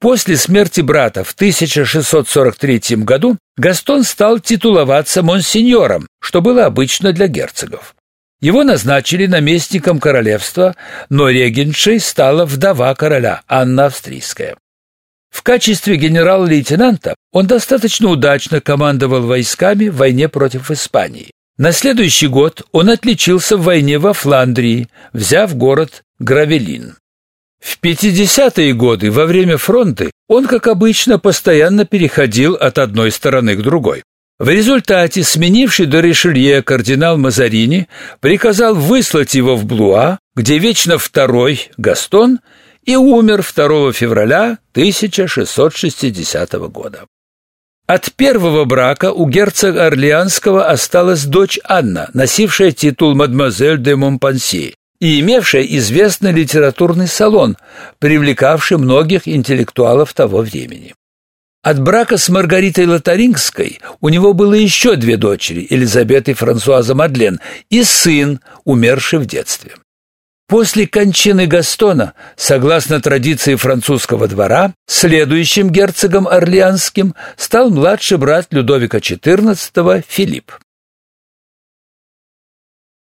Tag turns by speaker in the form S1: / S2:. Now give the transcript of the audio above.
S1: После смерти брата в 1643 году Гастон стал титуловаться монсеньором, что было обычно для герцогов. Его назначили наместником королевства, но регеншей стала вдова короля Анна Австрийская. В качестве генерал-лейтенанта он достаточно удачно командовал войсками в войне против Испании. На следующий год он отличился в войне во Фландрии, взяв город Гравелин. В 50-е годы во время фронта он, как обычно, постоянно переходил от одной стороны к другой. В результате сменивший до Ришелье кардинал Мазарини приказал выслать его в Блуа, где вечно второй Гастон и умер 2 февраля 1660 года. От первого брака у герцога Орлеанского осталась дочь Анна, носившая титул мадемуазель де Монпанси и имевшая известный литературный салон, привлекавший многих интеллектуалов того времени. От брака с Маргаритой Лотарингской у него было еще две дочери, Елизавета и Франсуаза Мадлен, и сын, умерший в детстве. После кончины Гастона, согласно традиции французского двора, следующим герцогом Орлеанским стал младший брат Людовика XIV Филипп.